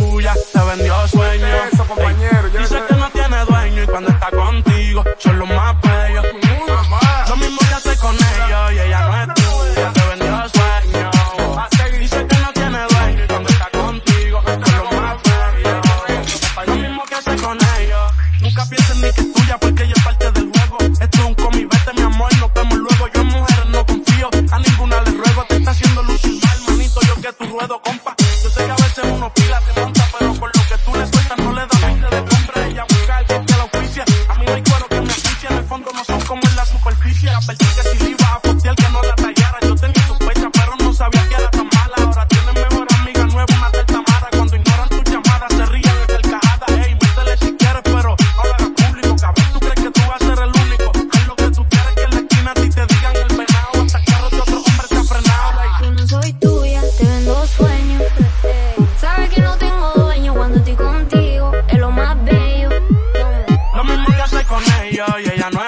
tuya, te vendió sueño. Dice que no tiene dueño y cuando está contigo son los más bellos. Lo mismo que hace con ellos y ella no es tuya, te vendió sueño. Dice que no tiene dueño y cuando está contigo son los más bellos. Lo mismo que hace con ellos. Nunca pienses ni que es tuya porque ella es parte del juego. Esto es un comi, vete mi amor, nos vemos luego. Yo en mujeres no confío, a ninguna le ruego. Te está haciendo lucir mal, manito, yo que tu ruedo, compa. Yo sé que a veces uno pila, postear que no la tallara. Yo tenía sospecha, pero no sabía que era tan mala. Ahora tiene mejor amiga nueva, una del Tamara. Cuando ignoran tus llamadas, se ríen en carcajada. Ey, métele si quieres, pero no lo hagas público. Cabrón, tú crees que tú vas a ser el único. Haz lo que tú quieres que en la esquina a ti te digan el venado. Hasta de otro hombre te ha frenado. Ey. Yo no soy tuya, te vendo sueños. Sabes que no tengo dueño cuando estoy contigo, es lo más bello. Lo mismo que hace con ellos y ella no